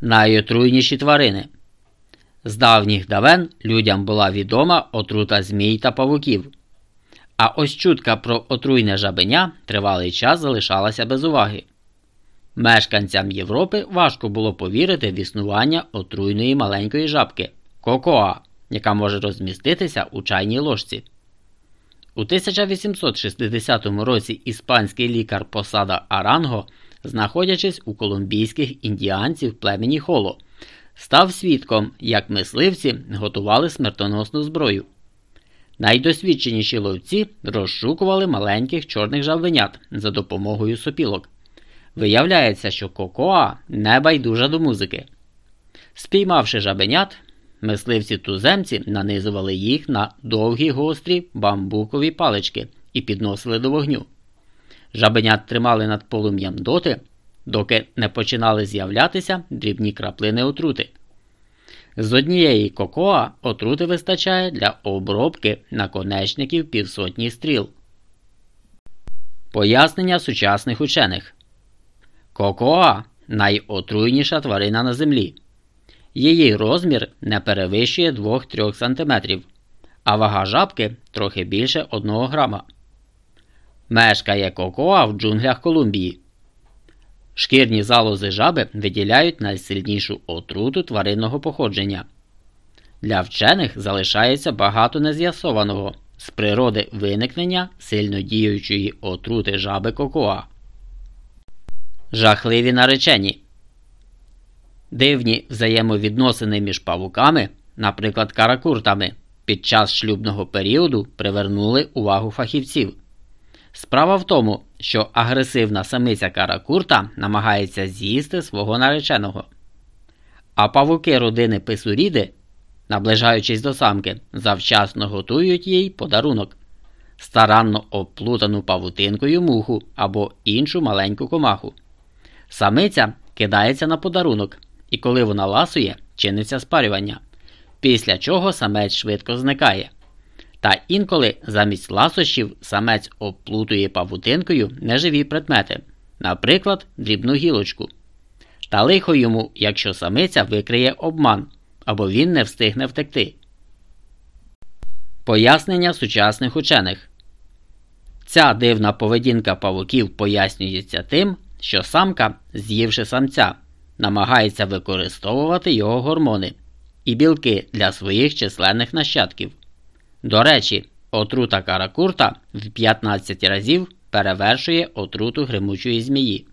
Найотруйніші тварини. З давніх давен людям була відома отрута змій та павуків. А ось чутка про отруйне жабеня тривалий час залишалася без уваги. Мешканцям Європи важко було повірити в існування отруйної маленької жабки кокоа, яка може розміститися у чайній ложці. У 1860 році іспанський лікар посада Аранго, знаходячись у колумбійських індіанців племені Холо, став свідком, як мисливці готували смертоносну зброю. Найдосвідченіші ловці розшукували маленьких чорних жабенят за допомогою сопілок. Виявляється, що кокоа не байдужа до музики. Спіймавши жабенят, мисливці туземці нанизували їх на довгі гострі бамбукові палички і підносили до вогню. Жабенят тримали над полум'ям доти, доки не починали з'являтися дрібні краплини отрути. З однієї кокоа отрути вистачає для обробки наконечників півсотні стріл. Пояснення сучасних учених Кокоа найотруйніша тварина на землі. Її розмір не перевищує 2-3 см, а вага жабки трохи більше 1 грама. Мешкає кокоа в джунглях Колумбії. Шкірні залози жаби виділяють найсильнішу отруту тваринного походження. Для вчених залишається багато нез'ясованого з природи виникнення сильно діючої отрути жаби кокоа. Жахливі наречені. Дивні взаємовідносини між павуками, наприклад, каракуртами, під час шлюбного періоду привернули увагу фахівців. Справа в тому, що агресивна самиця каракурта намагається з'їсти свого нареченого. А павуки родини писуріди, наближаючись до самки, завчасно готують їй подарунок старанно оплутану павутинкою муху або іншу маленьку комаху. Самиця кидається на подарунок, і коли вона ласує, чиниться спарювання, після чого самець швидко зникає. Та інколи замість ласощів самець оплутує павутинкою неживі предмети, наприклад, дрібну гілочку. Та лихо йому, якщо самиця викриє обман або він не встигне втекти. Пояснення сучасних учених Ця дивна поведінка павуків пояснюється тим, що самка, з'ївши самця, намагається використовувати його гормони і білки для своїх численних нащадків. До речі, отрута каракурта в 15 разів перевершує отруту гримучої змії.